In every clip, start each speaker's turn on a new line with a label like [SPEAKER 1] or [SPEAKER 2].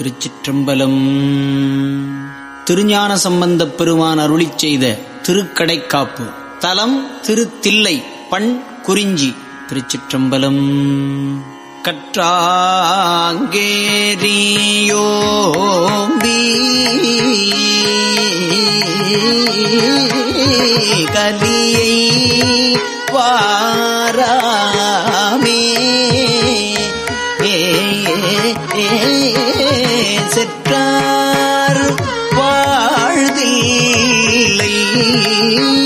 [SPEAKER 1] திருச்சிற்றம்பலம். திருஞான சம்பந்தப் பெருமான் அருளிச் செய்த திருக்கடைக்காப்பு. தலம் திருத்தில்லை பண் குறிஞ்சி திருச்சிற்றம்பலம். கற்றாங்கேரியோம்பி சிற்றம்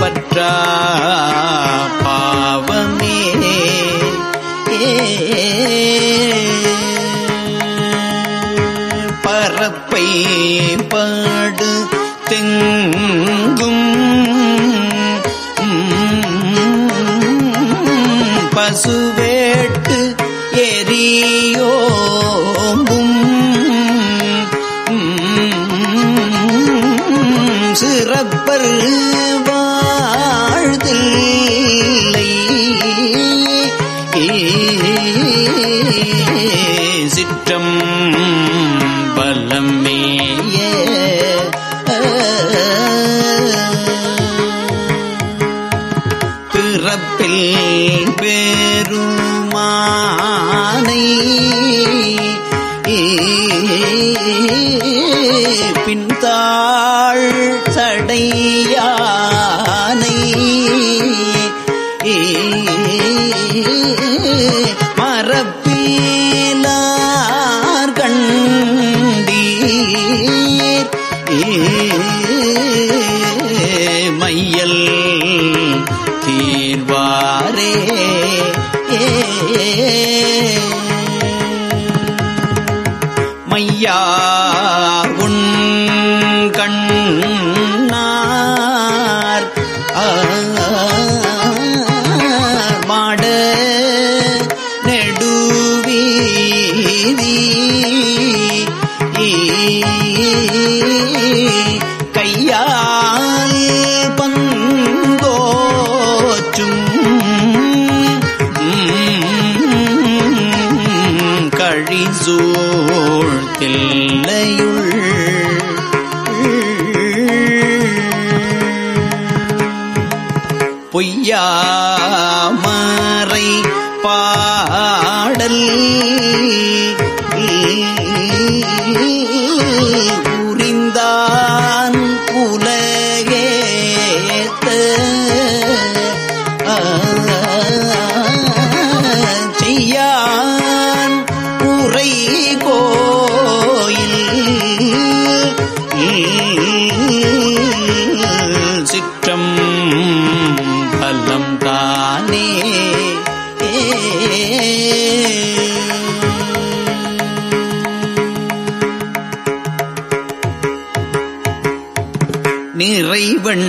[SPEAKER 1] பற்றா பாவமே. பரப்பை பாடு தெங்கும். பசுவேட்டு சிற்றம் பலமே. பிறப்பில் பெருமானை பின்தாள் சடையா ஐயா உன் கண்ணார் மாட நெடுவீதி கையால் பந்தோச்சும் கழிசூழ் தில்லையுள் பொய்யாமறை பாடல். பெண்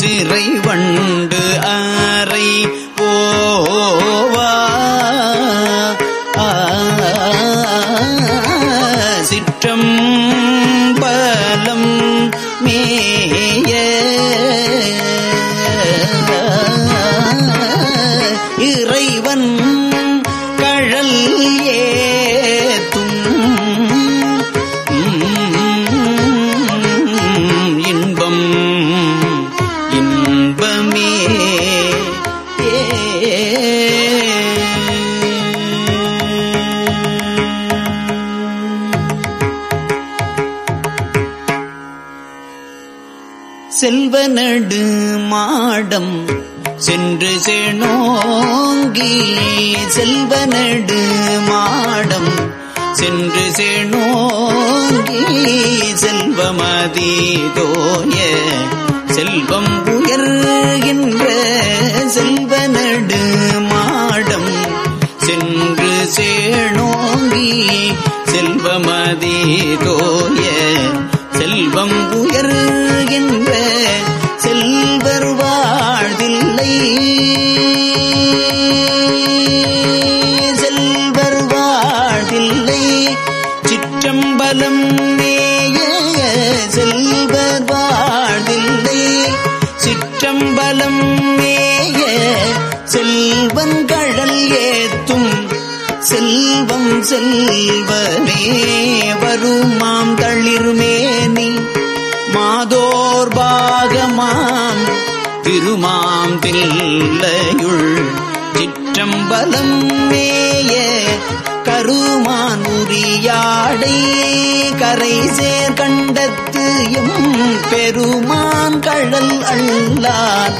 [SPEAKER 1] சிறை செல்வ நடு மாடம் சென்று சேணோங்கி செல்வ நடு மாடம் சென்று சேணோங்கி செல்வமதி தோய செல்வம் உயர்கின்ற செல்வ நடு மாடம் சென்று சேணோங்கி செல்வமதி தோய செல்வம் உயர்கின்ற செல்வர் வாழ்தில்லை செல்வர் வாழ்தில்லை சிற்றம்பலம் மேய செல்வர் வாழ்தில்லை சிற்றம்பலம் மேய செல்வன் கடல் ஏத்தும் செல்வம் செல்வமே. வருமாம் தளிர்மேனி மாதோர் பாகமாம் திருமாம் தில்லையுள் சிற்றம்பலம் மேய கருமான் உரியாடை கரை சேர் கண்டத்து எம் பெருமான் கழல் அல்லார்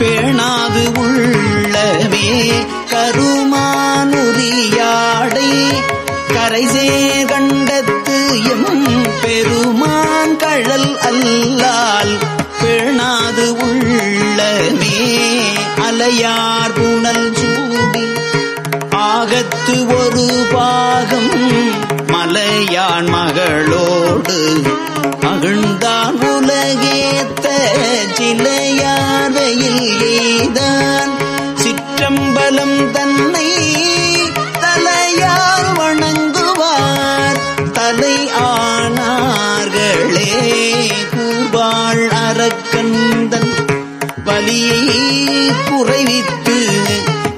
[SPEAKER 1] பேணாது உள்ளவே கருமான் உரியாடை கரை சேர் கண்டத்து எம் பெருமான் கழல் அல்லால் அலையார் புனல் சூடி ஆகத்து ஒரு பாகம் மலையான் மகளோடு மகிழ்ந்தான் உலகேத்த சிலையாதையில் ஏதான் சிற்றம்பலம் தன்னை தலையால் வணங்குவார். தலை ஆனார்களே கூவாள் அரக்கந்தன் பலியை குறைவித்து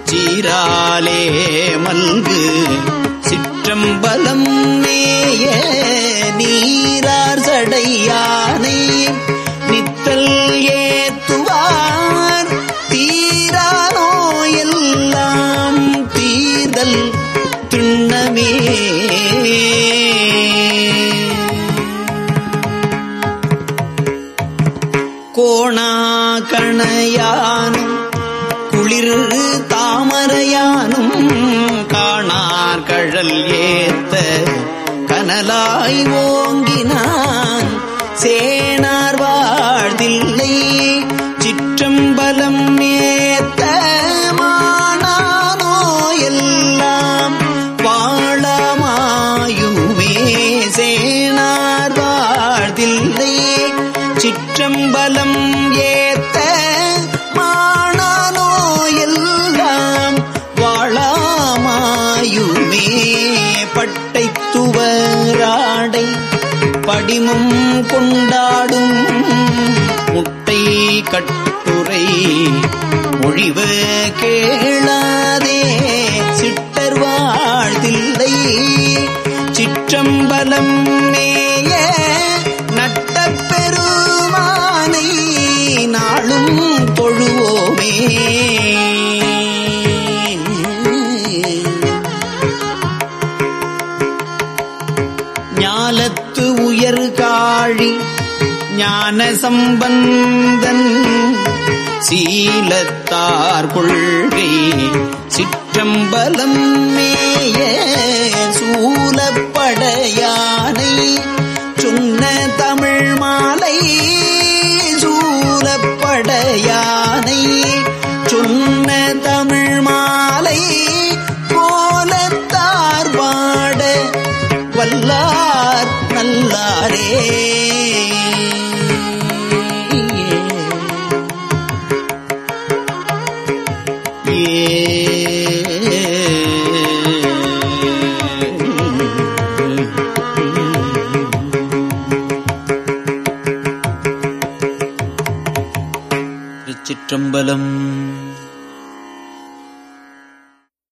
[SPEAKER 1] சீராலே மல்கு சிற்றம்பலம் மேய நீரார் சடையானை நித்தல் ஏத்துவார் தீரானோ எல்லாம் தீர்தல் திண்ணமே. கோணாகணையானும் கனலாய் ஓங்கி படிமும் கொண்டாடும் முட்டை கட்டுரை ஒழிவு கேளாதே ஞாலத்து உயர் காழி ஞான சம்பந்தன் சீலத்தார் கொள்கை சிற்றம்பலம் மேய சூலப்படையானை திருச்சிற்றம்பலம்